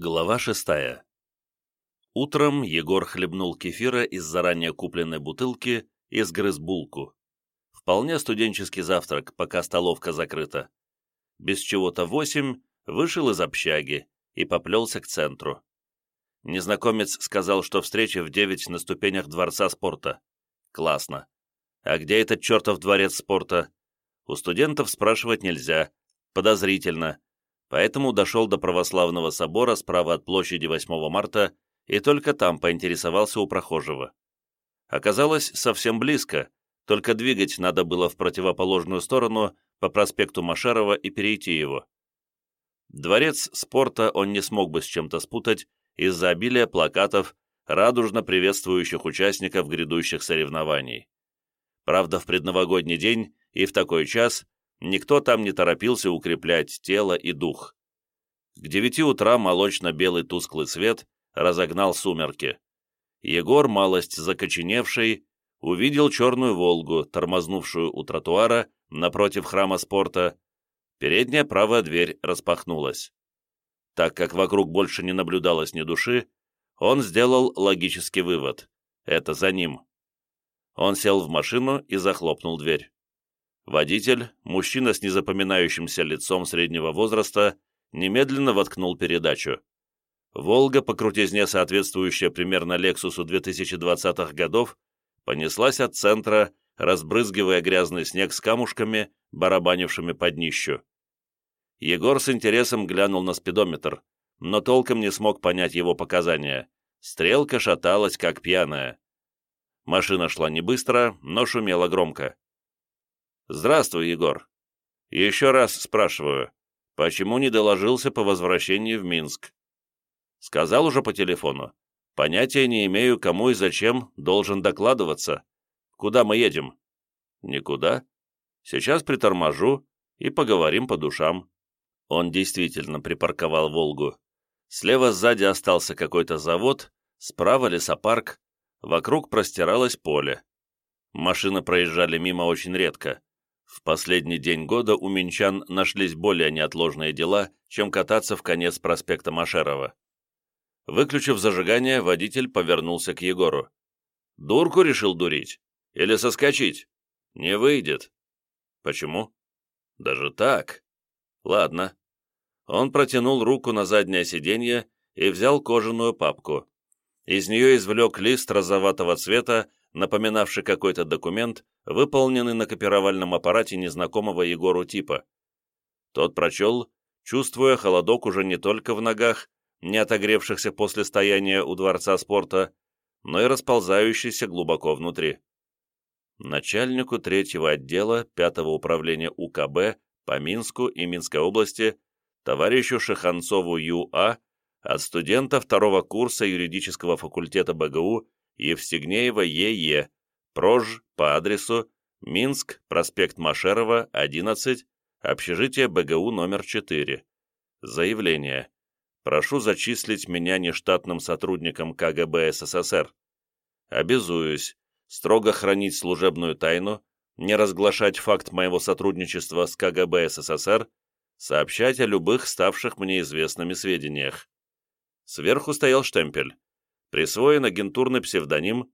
Глава шестая. Утром Егор хлебнул кефира из заранее купленной бутылки и сгрыз булку. Вполне студенческий завтрак, пока столовка закрыта. Без чего-то восемь вышел из общаги и поплелся к центру. Незнакомец сказал, что встреча в девять на ступенях Дворца спорта. Классно. А где этот чертов дворец спорта? У студентов спрашивать нельзя. Подозрительно поэтому дошел до православного собора справа от площади 8 марта и только там поинтересовался у прохожего. Оказалось, совсем близко, только двигать надо было в противоположную сторону по проспекту Машарова и перейти его. Дворец спорта он не смог бы с чем-то спутать из-за обилия плакатов, радужно приветствующих участников грядущих соревнований. Правда, в предновогодний день и в такой час Никто там не торопился укреплять тело и дух. К девяти утра молочно-белый тусклый свет разогнал сумерки. Егор, малость закоченевший, увидел черную «Волгу», тормознувшую у тротуара напротив храма спорта. Передняя правая дверь распахнулась. Так как вокруг больше не наблюдалось ни души, он сделал логический вывод. Это за ним. Он сел в машину и захлопнул дверь. Водитель, мужчина с незапоминающимся лицом среднего возраста, немедленно воткнул передачу. «Волга», по крутизне соответствующая примерно «Лексусу» 2020-х годов, понеслась от центра, разбрызгивая грязный снег с камушками, барабанившими под днищу. Егор с интересом глянул на спидометр, но толком не смог понять его показания. Стрелка шаталась, как пьяная. Машина шла не быстро, но шумела громко. «Здравствуй, Егор. Еще раз спрашиваю, почему не доложился по возвращении в Минск?» «Сказал уже по телефону. Понятия не имею, кому и зачем должен докладываться. Куда мы едем?» «Никуда. Сейчас приторможу и поговорим по душам». Он действительно припарковал «Волгу». Слева сзади остался какой-то завод, справа лесопарк, вокруг простиралось поле. Машины проезжали мимо очень редко. В последний день года у минчан нашлись более неотложные дела, чем кататься в конец проспекта Машерова. Выключив зажигание, водитель повернулся к Егору. «Дурку решил дурить? Или соскочить? Не выйдет». «Почему?» «Даже так?» «Ладно». Он протянул руку на заднее сиденье и взял кожаную папку. Из нее извлек лист розоватого цвета напоминавший какой-то документ, выполненный на копировальном аппарате незнакомого Егору типа. Тот прочел, чувствуя холодок уже не только в ногах, не отогревшихся после стояния у Дворца спорта, но и расползающийся глубоко внутри. Начальнику третьего отдела пятого управления УКБ по Минску и Минской области товарищу Шеханцову Ю.А. от студента второго курса юридического факультета БГУ Евстигнеева Е.Е., прож по адресу Минск, проспект Машерова, 11, общежитие БГУ номер 4. Заявление. Прошу зачислить меня нештатным сотрудником КГБ СССР. Обязуюсь строго хранить служебную тайну, не разглашать факт моего сотрудничества с КГБ СССР, сообщать о любых ставших мне известными сведениях. Сверху стоял штемпель присвоен агентурный псевдоним,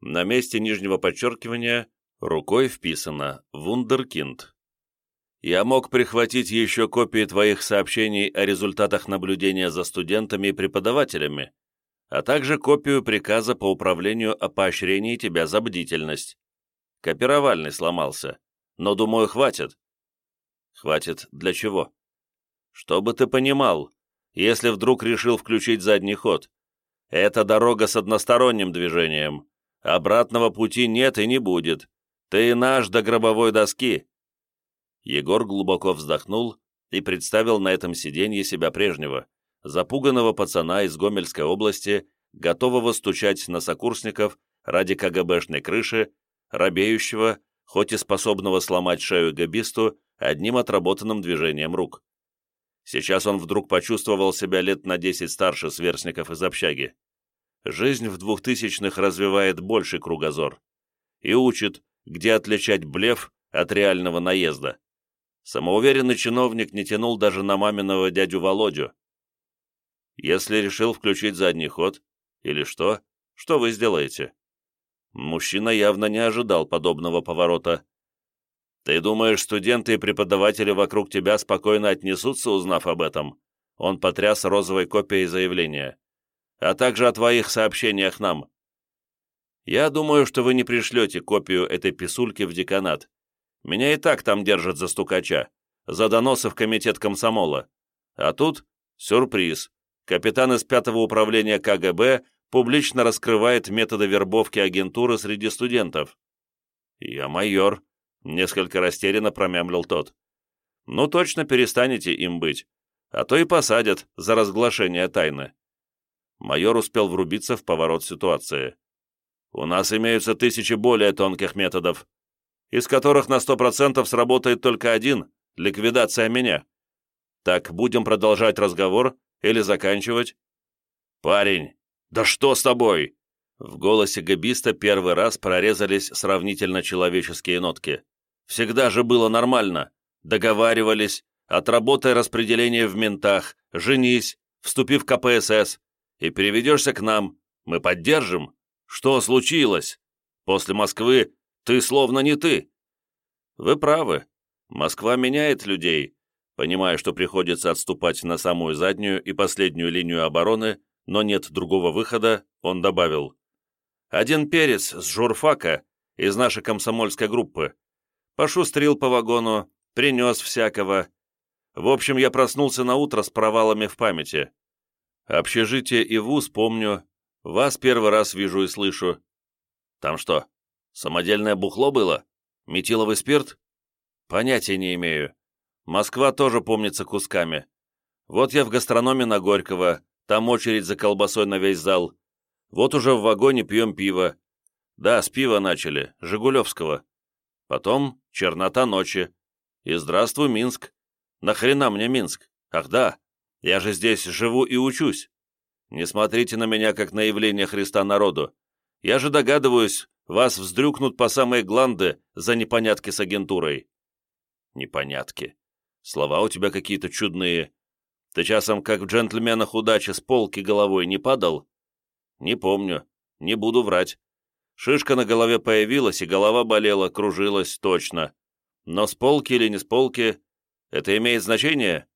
на месте нижнего подчеркивания рукой вписано «Вундеркинд». Я мог прихватить еще копии твоих сообщений о результатах наблюдения за студентами и преподавателями, а также копию приказа по управлению о поощрении тебя за бдительность. Копировальный сломался, но, думаю, хватит. Хватит для чего? Чтобы ты понимал, если вдруг решил включить задний ход, это дорога с односторонним движением. Обратного пути нет и не будет. Ты наш до гробовой доски». Егор глубоко вздохнул и представил на этом сиденье себя прежнего, запуганного пацана из Гомельской области, готового стучать на сокурсников ради КГБшной крыши, робеющего, хоть и способного сломать шею габисту одним отработанным движением рук. Сейчас он вдруг почувствовал себя лет на десять старше сверстников из общаги. Жизнь в двухтысячных развивает больший кругозор и учит, где отличать блеф от реального наезда. Самоуверенный чиновник не тянул даже на маминого дядю Володю. Если решил включить задний ход, или что, что вы сделаете? Мужчина явно не ожидал подобного поворота. Ты думаешь, студенты и преподаватели вокруг тебя спокойно отнесутся, узнав об этом? Он потряс розовой копией заявления. А также о твоих сообщениях нам. Я думаю, что вы не пришлете копию этой писульки в деканат. Меня и так там держат за стукача, за доносы в комитет комсомола. А тут сюрприз. Капитан из пятого управления КГБ публично раскрывает методы вербовки агентуры среди студентов. «Я майор», — несколько растерянно промямлил тот. «Ну, точно перестанете им быть, а то и посадят за разглашение тайны». Майор успел врубиться в поворот ситуации. «У нас имеются тысячи более тонких методов, из которых на сто процентов сработает только один — ликвидация меня. Так, будем продолжать разговор или заканчивать?» «Парень, «Да что с тобой?» В голосе габиста первый раз прорезались сравнительно человеческие нотки. «Всегда же было нормально. Договаривались, отработай распределение в ментах, женись, вступи в КПСС и переведешься к нам. Мы поддержим. Что случилось? После Москвы ты словно не ты». «Вы правы. Москва меняет людей. Понимая, что приходится отступать на самую заднюю и последнюю линию обороны, но нет другого выхода, он добавил. «Один перец с журфака из нашей комсомольской группы. Пошустрил по вагону, принес всякого. В общем, я проснулся на утро с провалами в памяти. Общежитие и вуз помню, вас первый раз вижу и слышу. Там что, самодельное бухло было? Метиловый спирт? Понятия не имею. Москва тоже помнится кусками. Вот я в гастрономе на Горького, там очередь за колбасой на весь зал. Вот уже в вагоне пьем пиво. Да, с пива начали, Жигулевского. Потом чернота ночи. И здравствуй, Минск. Нахрена мне Минск? Ах да, я же здесь живу и учусь. Не смотрите на меня, как на явление Христа народу. Я же догадываюсь, вас вздрюкнут по самые гланды за непонятки с агентурой. Непонятки. Слова у тебя какие-то чудные. Ты часом, как в джентльменах удачи, с полки головой не падал? Не помню. Не буду врать. Шишка на голове появилась, и голова болела, кружилась, точно. Но с полки или не с полки, это имеет значение?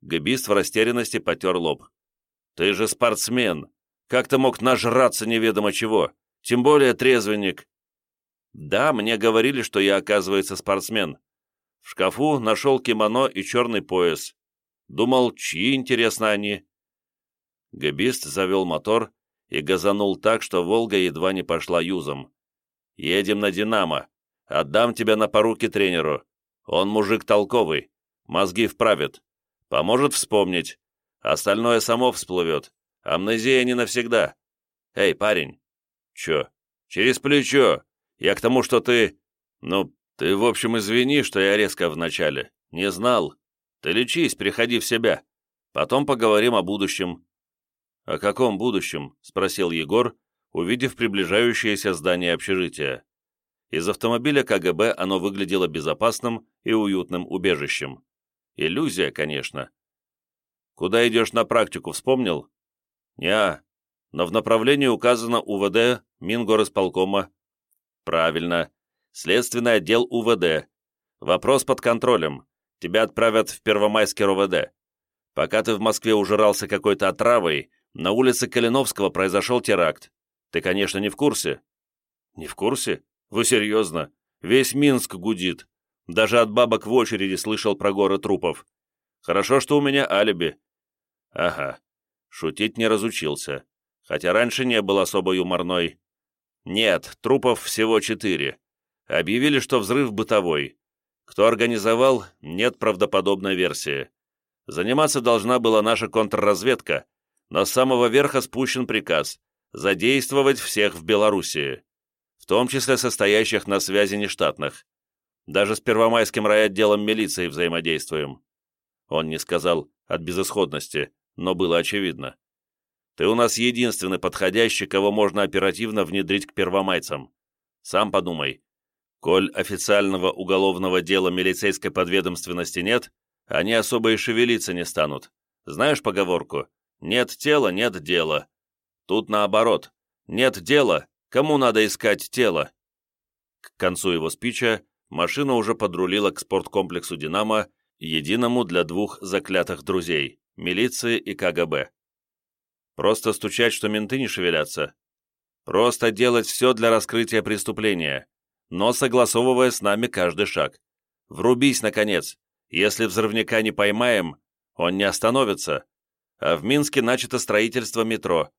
Габист в растерянности потер лоб. Ты же спортсмен. Как ты мог нажраться неведомо чего? Тем более трезвенник. Да, мне говорили, что я, оказывается, спортсмен. В шкафу нашел кимоно и черный пояс. Думал, чьи, интересно, они?» Габист завел мотор и газанул так, что «Волга» едва не пошла юзом. «Едем на «Динамо». Отдам тебя на поруки тренеру. Он мужик толковый, мозги вправит. Поможет вспомнить. Остальное само всплывет. Амнезия не навсегда. Эй, парень!» «Чё? Через плечо. Я к тому, что ты... Ну, ты, в общем, извини, что я резко вначале. Не знал. Ты лечись, приходи в себя. Потом поговорим о будущем». «О каком будущем?» — спросил Егор, увидев приближающееся здание общежития. Из автомобиля КГБ оно выглядело безопасным и уютным убежищем. Иллюзия, конечно. «Куда идешь на практику, вспомнил?» «Не, но в направлении указано УВД Мингорисполкома». «Правильно. Следственный отдел УВД. Вопрос под контролем. Тебя отправят в Первомайский РОВД. Пока ты в Москве ужирался какой-то отравой, на улице Калиновского произошел теракт. Ты, конечно, не в курсе?» «Не в курсе? Вы серьезно? Весь Минск гудит. Даже от бабок в очереди слышал про горы трупов. Хорошо, что у меня алиби». «Ага. Шутить не разучился. Хотя раньше не был особо юморной. Нет, трупов всего четыре. Объявили, что взрыв бытовой. Кто организовал, нет правдоподобной версии. Заниматься должна была наша контрразведка, но с самого верха спущен приказ задействовать всех в Белоруссии, в том числе состоящих на связи нештатных. Даже с Первомайским райотделом милиции взаимодействуем. Он не сказал от безысходности, но было очевидно. Ты у нас единственный подходящий, кого можно оперативно внедрить к первомайцам. Сам подумай, Коль официального уголовного дела милицейской подведомственности нет, они особо и шевелиться не станут. Знаешь поговорку? Нет тела, нет дела. Тут наоборот. Нет дела, кому надо искать тело? К концу его спича машина уже подрулила к спорткомплексу «Динамо», единому для двух заклятых друзей – милиции и КГБ. Просто стучать, что менты не шевелятся. Просто делать все для раскрытия преступления, но согласовывая с нами каждый шаг. Врубись, наконец. Если взрывника не поймаем, он не остановится. А в Минске начато строительство метро.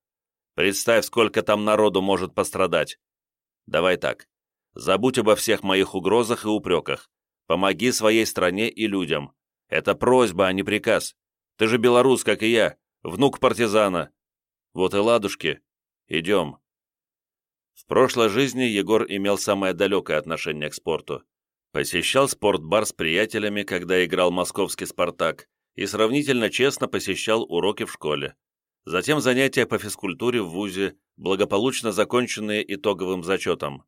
Представь, сколько там народу может пострадать. Давай так. Забудь обо всех моих угрозах и упреках. Помоги своей стране и людям. Это просьба, а не приказ. Ты же белорус, как и я, внук партизана. Вот и ладушки. Идем. В прошлой жизни Егор имел самое далекое отношение к спорту. Посещал спортбар с приятелями, когда играл московский «Спартак», и сравнительно честно посещал уроки в школе. Затем занятия по физкультуре в ВУЗе, благополучно законченные итоговым зачетом.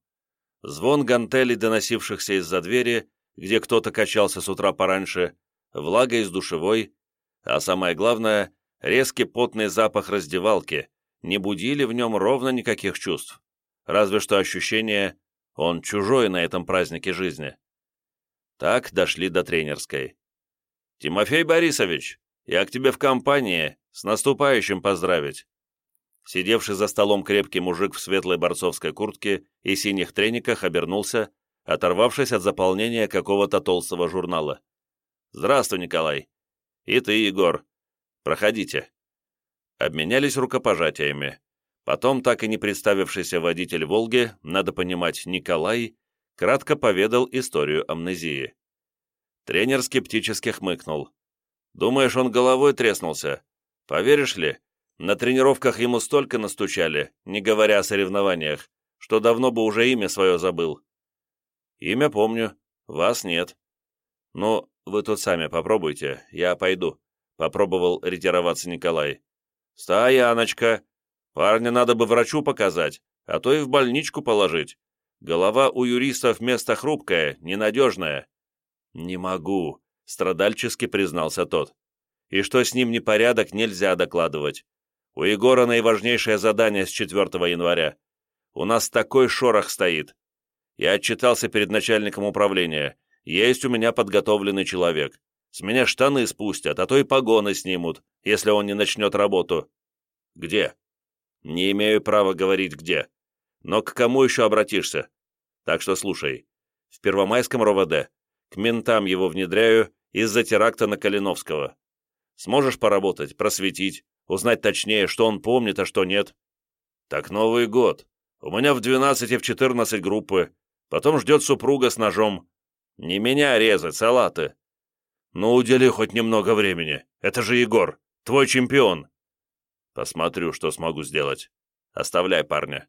Звон гантелей, доносившихся из-за двери, где кто-то качался с утра пораньше, влага из душевой, а самое главное, резкий потный запах раздевалки, не будили в нем ровно никаких чувств. Разве что ощущение «он чужой на этом празднике жизни». Так дошли до тренерской. «Тимофей Борисович, я к тебе в компании, с наступающим поздравить!» Сидевший за столом крепкий мужик в светлой борцовской куртке и синих трениках обернулся, оторвавшись от заполнения какого-то толстого журнала. «Здравствуй, Николай!» «И ты, Егор!» «Проходите!» Обменялись рукопожатиями. Потом, так и не представившийся водитель «Волги», надо понимать, Николай, кратко поведал историю амнезии. Тренер скептически хмыкнул. «Думаешь, он головой треснулся? Поверишь ли, на тренировках ему столько настучали, не говоря о соревнованиях, что давно бы уже имя свое забыл. Имя помню, вас нет. Ну, вы тут сами попробуйте, я пойду», — попробовал ретироваться Николай. «Стояночка! Парня надо бы врачу показать, а то и в больничку положить. Голова у юристов место хрупкое, ненадежное». «Не могу», — страдальчески признался тот. «И что с ним непорядок, нельзя докладывать. У Егора наиважнейшее задание с 4 января. У нас такой шорох стоит. Я отчитался перед начальником управления. Есть у меня подготовленный человек. С меня штаны спустят, а то и погоны снимут, если он не начнет работу. Где? Не имею права говорить где. Но к кому еще обратишься? Так что слушай. В Первомайском РОВД. К ментам его внедряю из-за теракта на Калиновского. Сможешь поработать, просветить, узнать точнее, что он помнит, а что нет? Так Новый год. У меня в 12 и в 14 группы. Потом ждет супруга с ножом. Не меня резать, салаты. Ну, удели хоть немного времени. Это же Егор, твой чемпион. Посмотрю, что смогу сделать. Оставляй парня.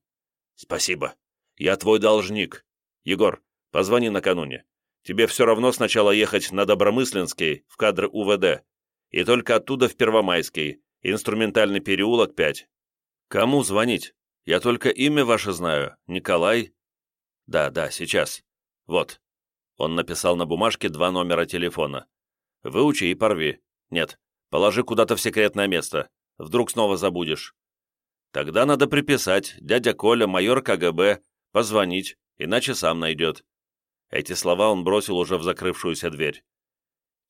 Спасибо. Я твой должник. Егор, позвони накануне. Тебе все равно сначала ехать на Добромысленский, в кадры УВД, и только оттуда в Первомайский, инструментальный переулок 5. Кому звонить? Я только имя ваше знаю. Николай? Да, да, сейчас. Вот. Он написал на бумажке два номера телефона. Выучи и порви. Нет, положи куда-то в секретное место. Вдруг снова забудешь. Тогда надо приписать, дядя Коля, майор КГБ, позвонить, иначе сам найдет. Эти слова он бросил уже в закрывшуюся дверь.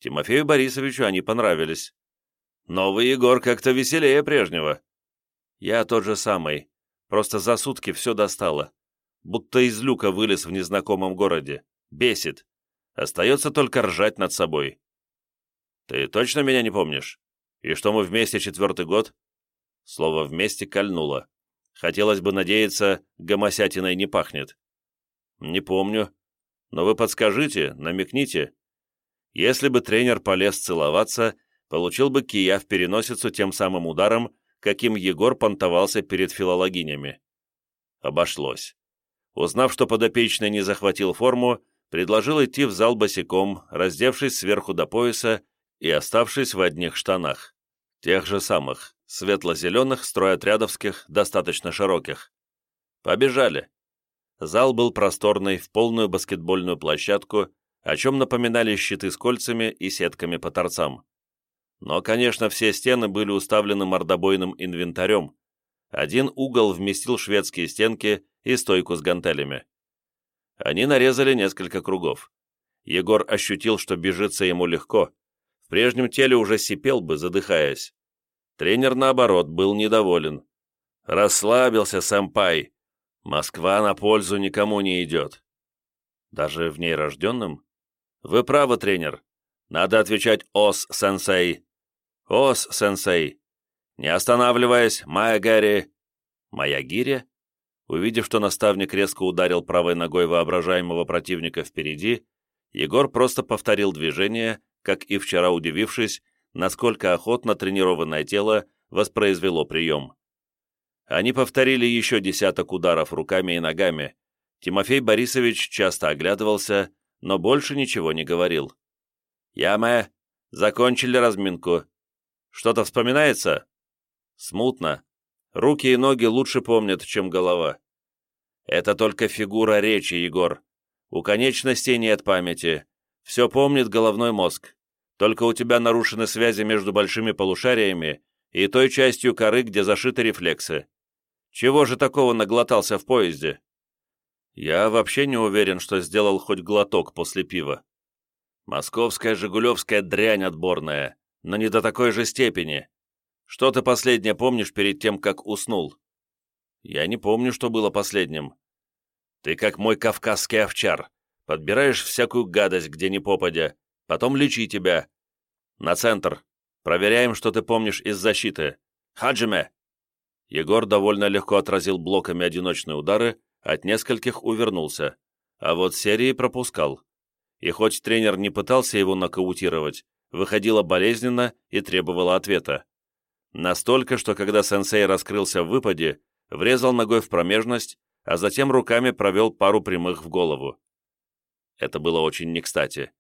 Тимофею Борисовичу они понравились. «Новый Егор как-то веселее прежнего». «Я тот же самый, просто за сутки все достало. Будто из люка вылез в незнакомом городе. Бесит. Остается только ржать над собой». «Ты точно меня не помнишь? И что мы вместе четвертый год?» Слово «вместе» кольнуло. Хотелось бы надеяться, гомосятиной не пахнет. «Не помню. Но вы подскажите, намекните. Если бы тренер полез целоваться, получил бы кия в переносицу тем самым ударом, каким Егор понтовался перед филологинями. Обошлось. Узнав, что подопечный не захватил форму, предложил идти в зал босиком, раздевшись сверху до пояса и оставшись в одних штанах. Тех же самых, светло-зеленых, стройотрядовских, достаточно широких. Побежали. Зал был просторный, в полную баскетбольную площадку, о чем напоминали щиты с кольцами и сетками по торцам. Но, конечно, все стены были уставлены мордобойным инвентарем. Один угол вместил шведские стенки и стойку с гантелями. Они нарезали несколько кругов. Егор ощутил, что бежится ему легко. В прежнем теле уже сипел бы, задыхаясь. Тренер, наоборот, был недоволен. «Расслабился, сэмпай. Москва на пользу никому не идет». «Даже в ней рожденным?» «Вы правы, тренер. Надо отвечать «Ос-сенсей». «Ос-сенсей». Не останавливаясь, Майя Гэри. «Моя гиря?» Увидев, что наставник резко ударил правой ногой воображаемого противника впереди, Егор просто повторил движение, как и вчера удивившись, насколько охотно тренированное тело воспроизвело прием. Они повторили еще десяток ударов руками и ногами. Тимофей Борисович часто оглядывался, но больше ничего не говорил. «Яме, закончили разминку. Что-то вспоминается?» «Смутно. Руки и ноги лучше помнят, чем голова». «Это только фигура речи, Егор. У конечностей нет памяти. Все помнит головной мозг. Только у тебя нарушены связи между большими полушариями и той частью коры, где зашиты рефлексы. Чего же такого наглотался в поезде? Я вообще не уверен, что сделал хоть глоток после пива. Московская жигулевская дрянь отборная, но не до такой же степени. Что ты последнее помнишь перед тем, как уснул? Я не помню, что было последним. Ты как мой кавказский овчар. Подбираешь всякую гадость, где ни попадя, потом лечи тебя. На центр. Проверяем, что ты помнишь из защиты. Хаджиме!» Егор довольно легко отразил блоками одиночные удары, от нескольких увернулся, а вот серии пропускал. И хоть тренер не пытался его нокаутировать, выходило болезненно и требовало ответа. Настолько, что когда сенсей раскрылся в выпаде, врезал ногой в промежность, а затем руками провел пару прямых в голову. Это было очень не кстати.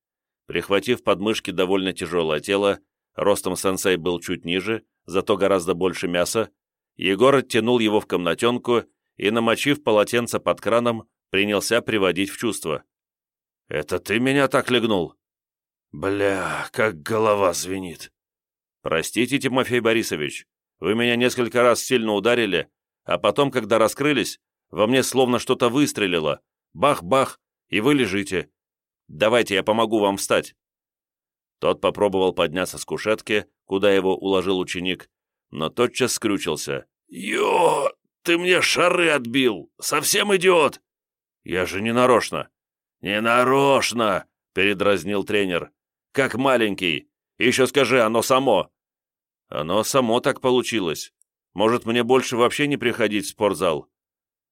Прихватив подмышки довольно тяжелое тело, ростом сенсей был чуть ниже, зато гораздо больше мяса, Егор оттянул его в комнатенку и, намочив полотенце под краном, принялся приводить в чувство. «Это ты меня так легнул?» «Бля, как голова звенит!» «Простите, Тимофей Борисович, вы меня несколько раз сильно ударили, а потом, когда раскрылись, во мне словно что-то выстрелило. Бах-бах, и вы лежите. Давайте я помогу вам встать». Тот попробовал подняться с кушетки, куда его уложил ученик, но тотчас скрючился. «Ё, ты мне шары отбил! Совсем идиот!» «Я же не нарочно!» «Не нарочно!» — передразнил тренер. «Как маленький! Еще скажи, оно само!» «Оно само так получилось. Может, мне больше вообще не приходить в спортзал?»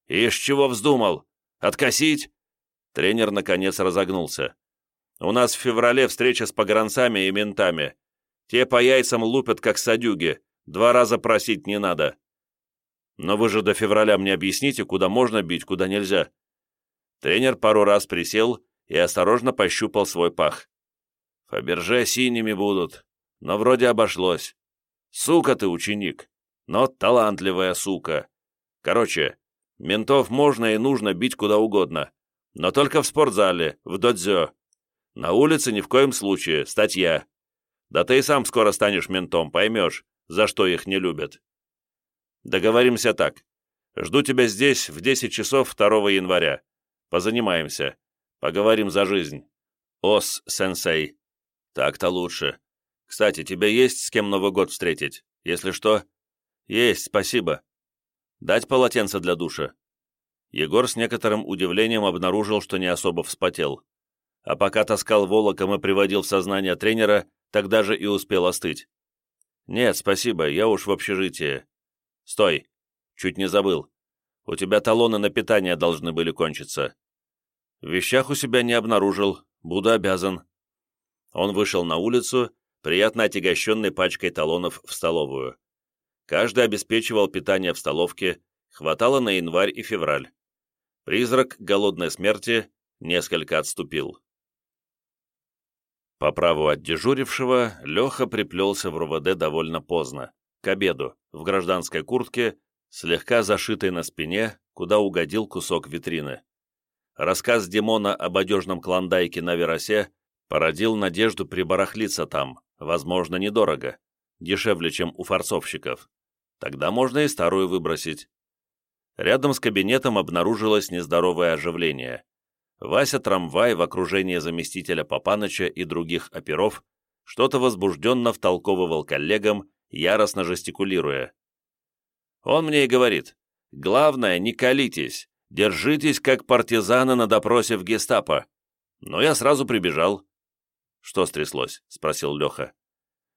«Ишь, чего вздумал? Откосить?» Тренер, наконец, разогнулся. «У нас в феврале встреча с погранцами и ментами. Те по яйцам лупят, как садюги. Два раза просить не надо. Но вы же до февраля мне объясните, куда можно бить, куда нельзя». Тренер пару раз присел и осторожно пощупал свой пах. «Фаберже синими будут, но вроде обошлось. Сука ты, ученик, но талантливая сука. Короче, ментов можно и нужно бить куда угодно, но только в спортзале, в додзё. На улице ни в коем случае, статья. Да ты и сам скоро станешь ментом, поймешь, за что их не любят. Договоримся так. Жду тебя здесь в 10 часов 2 января. Позанимаемся. Поговорим за жизнь. Ос, сенсей. Так-то лучше. Кстати, тебя есть с кем Новый год встретить? Если что? Есть, спасибо. Дать полотенце для душа. Егор с некоторым удивлением обнаружил, что не особо вспотел. А пока таскал волоком и приводил в сознание тренера, тогда же и успел остыть. «Нет, спасибо, я уж в общежитии». «Стой! Чуть не забыл. У тебя талоны на питание должны были кончиться». «В вещах у себя не обнаружил. Буду обязан». Он вышел на улицу, приятно отягощенный пачкой талонов в столовую. Каждый обеспечивал питание в столовке, хватало на январь и февраль. Призрак голодной смерти несколько отступил. По праву от дежурившего, Леха приплелся в РУВД довольно поздно, к обеду, в гражданской куртке, слегка зашитой на спине, куда угодил кусок витрины. Рассказ Димона об одежном клондайке на Веросе породил надежду прибарахлиться там, Возможно, недорого. Дешевле, чем у форцовщиков. Тогда можно и старую выбросить. Рядом с кабинетом обнаружилось нездоровое оживление. Вася трамвай в окружении заместителя Папаныча и других оперов что-то возбужденно втолковывал коллегам, яростно жестикулируя. Он мне и говорит, главное, не колитесь, держитесь как партизаны на допросе в гестапо. Но я сразу прибежал. «Что стряслось?» — спросил Леха.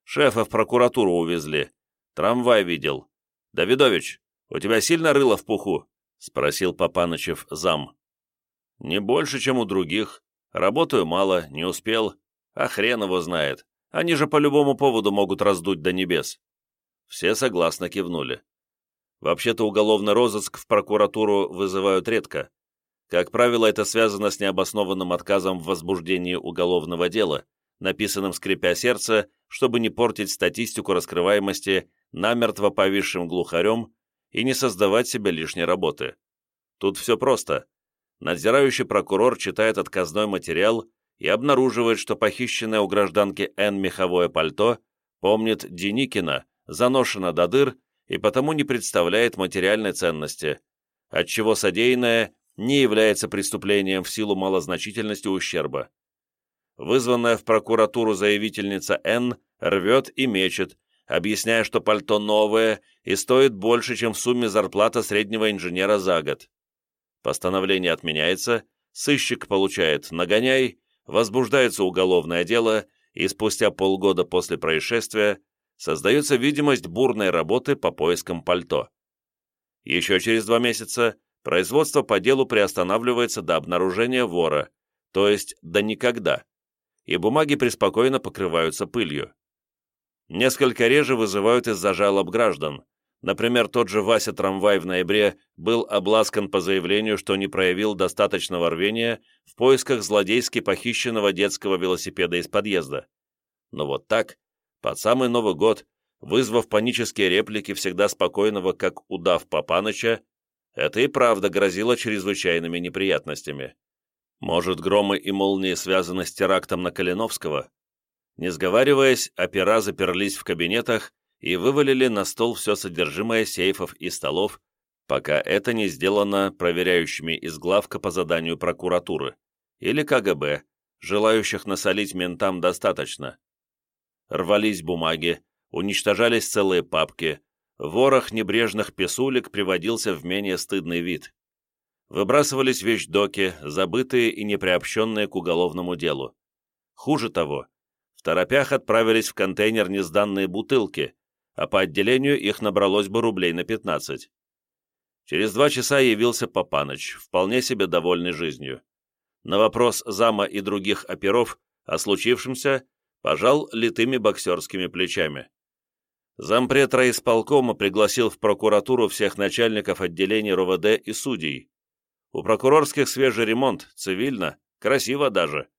«Шефа в прокуратуру увезли. Трамвай видел. Давидович, у тебя сильно рыло в пуху?» — спросил Папанычев зам. «Не больше, чем у других. Работаю мало, не успел. А хрен его знает. Они же по любому поводу могут раздуть до небес». Все согласно кивнули. Вообще-то уголовный розыск в прокуратуру вызывают редко. Как правило, это связано с необоснованным отказом в возбуждении уголовного дела, написанным скрипя сердце, чтобы не портить статистику раскрываемости намертво повисшим глухарем и не создавать себе лишней работы. Тут все просто. Надзирающий прокурор читает отказной материал и обнаруживает, что похищенное у гражданки Н меховое пальто помнит Деникина, заношено до дыр и потому не представляет материальной ценности, отчего содеянное не является преступлением в силу малозначительности ущерба. Вызванная в прокуратуру заявительница Н рвет и мечет, объясняя, что пальто новое и стоит больше, чем в сумме зарплата среднего инженера за год. Постановление отменяется, сыщик получает нагоняй, возбуждается уголовное дело, и спустя полгода после происшествия создается видимость бурной работы по поискам пальто. Еще через два месяца производство по делу приостанавливается до обнаружения вора, то есть до никогда, и бумаги преспокойно покрываются пылью. Несколько реже вызывают из-за жалоб граждан. Например, тот же Вася Трамвай в ноябре был обласкан по заявлению, что не проявил достаточного рвения в поисках злодейски похищенного детского велосипеда из подъезда. Но вот так, под самый Новый год, вызвав панические реплики всегда спокойного, как удав Папаныча, это и правда грозило чрезвычайными неприятностями. Может, громы и молнии связаны с терактом на Калиновского? Не сговариваясь, опера заперлись в кабинетах и вывалили на стол все содержимое сейфов и столов, пока это не сделано проверяющими из главка по заданию прокуратуры или КГБ, желающих насолить ментам достаточно. Рвались бумаги, уничтожались целые папки, ворох небрежных писулек приводился в менее стыдный вид. Выбрасывались вещдоки, забытые и неприобщенные к уголовному делу. Хуже того, в торопях отправились в контейнер несданные бутылки, а по отделению их набралось бы рублей на 15. Через два часа явился Папаныч, вполне себе довольный жизнью. На вопрос зама и других оперов о случившемся пожал литыми боксерскими плечами. Зампред райисполкома пригласил в прокуратуру всех начальников отделений РОВД и судей. У прокурорских свежий ремонт, цивильно, красиво даже.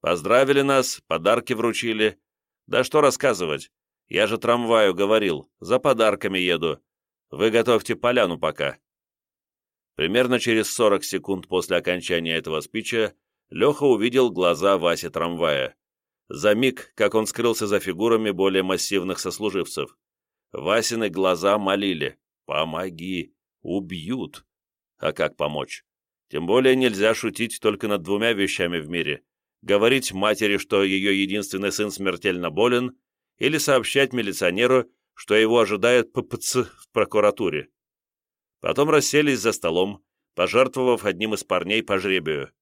Поздравили нас, подарки вручили. Да что рассказывать, я же трамваю говорил, за подарками еду. Вы готовьте поляну пока. Примерно через 40 секунд после окончания этого спича Леха увидел глаза Васи трамвая. За миг, как он скрылся за фигурами более массивных сослуживцев. Васины глаза молили «Помоги! Убьют!» А как помочь? Тем более нельзя шутить только над двумя вещами в мире. Говорить матери, что ее единственный сын смертельно болен, или сообщать милиционеру, что его ожидает ППЦ в прокуратуре. Потом расселись за столом, пожертвовав одним из парней по жребию.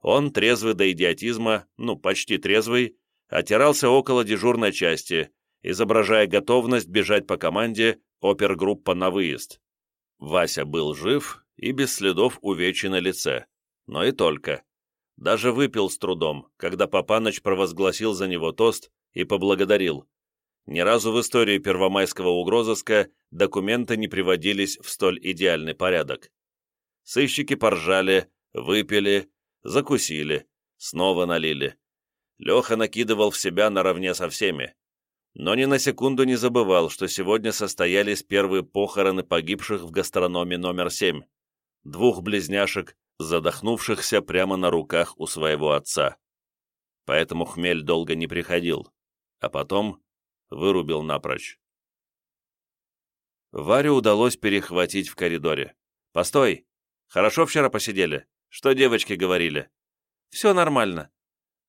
Он, трезвый до идиотизма, ну, почти трезвый, отирался около дежурной части, изображая готовность бежать по команде опергруппа на выезд. Вася был жив и без следов увечий на лице, но и только. Даже выпил с трудом, когда Папаныч провозгласил за него тост и поблагодарил. Ни разу в истории первомайского угрозыска документы не приводились в столь идеальный порядок. Сыщики поржали, выпили, закусили, снова налили. Леха накидывал в себя наравне со всеми. Но ни на секунду не забывал, что сегодня состоялись первые похороны погибших в гастрономе номер 7. Двух близняшек, задохнувшихся прямо на руках у своего отца. Поэтому хмель долго не приходил. а потом вырубил напрочь. Варю удалось перехватить в коридоре. «Постой! Хорошо вчера посидели? Что девочки говорили?» «Все нормально».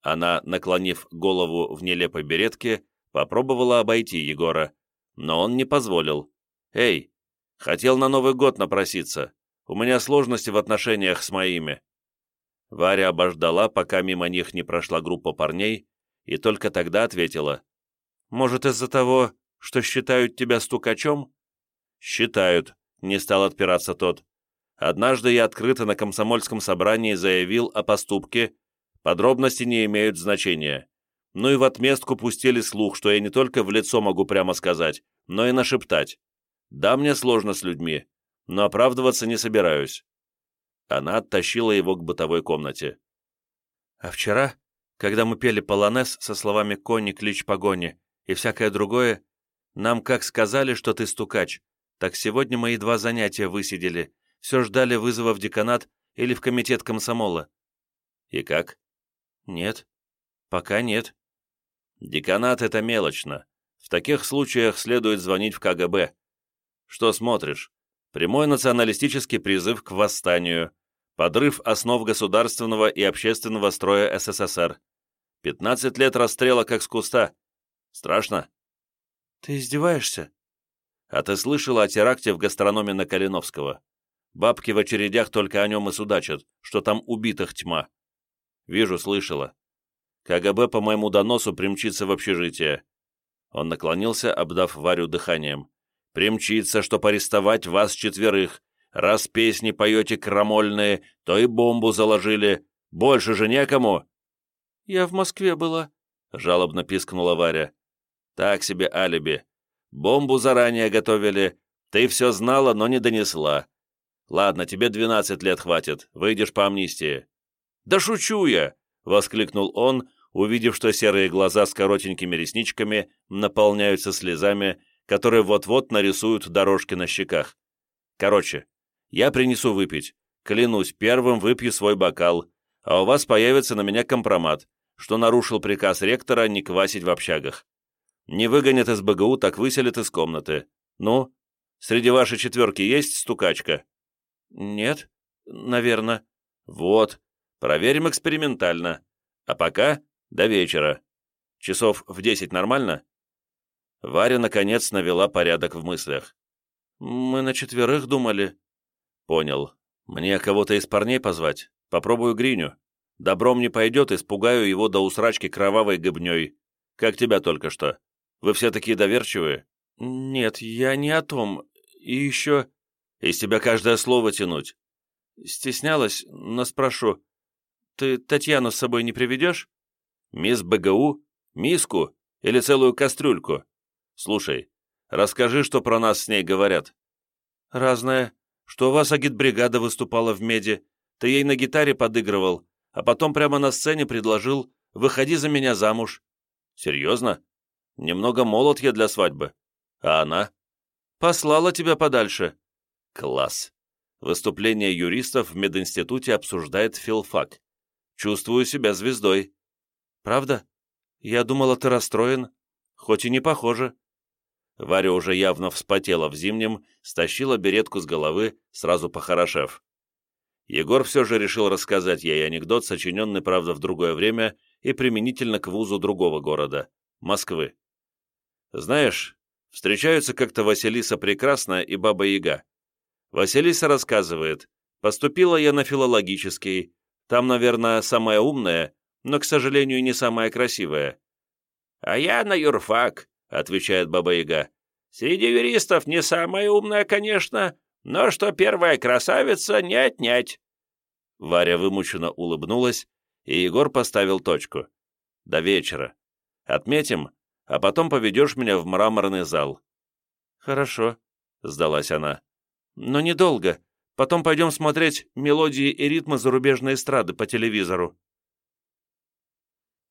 Она, наклонив голову в нелепой беретке, попробовала обойти Егора, но он не позволил. «Эй, хотел на Новый год напроситься. У меня сложности в отношениях с моими». Варя обождала, пока мимо них не прошла группа парней, и только тогда ответила. «Может, из-за того, что считают тебя стукачом?» «Считают», — не стал отпираться тот. «Однажды я открыто на комсомольском собрании заявил о поступке, подробности не имеют значения. Ну и в отместку пустили слух, что я не только в лицо могу прямо сказать, но и нашептать. Да, мне сложно с людьми, но оправдываться не собираюсь». Она оттащила его к бытовой комнате. «А вчера, когда мы пели полонез со словами «кони, клич погони» и всякое другое, нам как сказали, что ты стукач, так сегодня мои два занятия высидели, все ждали вызова в деканат или в комитет комсомола. И как? Нет. Пока нет. Деканат — это мелочно. В таких случаях следует звонить в КГБ. Что смотришь? Прямой националистический призыв к восстанию, подрыв основ государственного и общественного строя СССР. 15 лет расстрела как с куста. Страшно? Ты издеваешься? А ты слышала о теракте в гастрономе на Калиновского? Бабки в очередях только о нем и судачат, что там убитых тьма. Вижу, слышала. КГБ по моему доносу примчится в общежитие. Он наклонился, обдав Варю дыханием. Примчится, чтоб арестовать вас четверых. Раз песни поете крамольные, то и бомбу заложили. Больше же некому. Я в Москве была, — жалобно пискнула Варя. Так себе алиби. Бомбу заранее готовили. Ты все знала, но не донесла. Ладно, тебе двенадцать лет хватит. Выйдешь по амнистии». «Да шучу я!» — воскликнул он, увидев, что серые глаза с коротенькими ресничками наполняются слезами, которые вот-вот нарисуют дорожки на щеках. «Короче, я принесу выпить. Клянусь, первым выпью свой бокал, а у вас появится на меня компромат, что нарушил приказ ректора не квасить в общагах. Не выгонят из БГУ, так выселят из комнаты. Ну, среди вашей четверки есть стукачка?» «Нет, наверное». «Вот, проверим экспериментально. А пока до вечера. Часов в десять нормально?» Варя, наконец, навела порядок в мыслях. «Мы на четверых думали». «Понял. Мне кого-то из парней позвать? Попробую Гриню. Добром не пойдет, испугаю его до усрачки кровавой гыбней. Как тебя только что. Вы все такие доверчивые?» «Нет, я не о том. И еще...» «Из тебя каждое слово тянуть». «Стеснялась, но спрошу. Ты Татьяну с собой не приведешь?» «Мисс БГУ? Миску? Или целую кастрюльку? Слушай, расскажи, что про нас с ней говорят». «Разное. Что у вас агитбригада выступала в меди. Ты ей на гитаре подыгрывал, а потом прямо на сцене предложил «Выходи за меня замуж». «Серьезно?» Немного молод я для свадьбы. А она? Послала тебя подальше. Класс. Выступление юристов в мединституте обсуждает филфак. Чувствую себя звездой. Правда? Я думала, ты расстроен. Хоть и не похоже. Варя уже явно вспотела в зимнем, стащила беретку с головы, сразу похорошев. Егор все же решил рассказать ей анекдот, сочиненный, правда, в другое время и применительно к вузу другого города — Москвы. Знаешь, встречаются как-то Василиса Прекрасная и Баба Яга. Василиса рассказывает, поступила я на филологический, там, наверное, самая умная, но, к сожалению, не самая красивая. «А я на юрфак», — отвечает Баба Яга. «Среди юристов не самая умная, конечно, но что первая красавица, не отнять». Варя вымученно улыбнулась, и Егор поставил точку. «До вечера. Отметим, а потом поведешь меня в мраморный зал». «Хорошо», — сдалась она. «Но недолго. Потом пойдем смотреть мелодии и ритмы зарубежной эстрады по телевизору».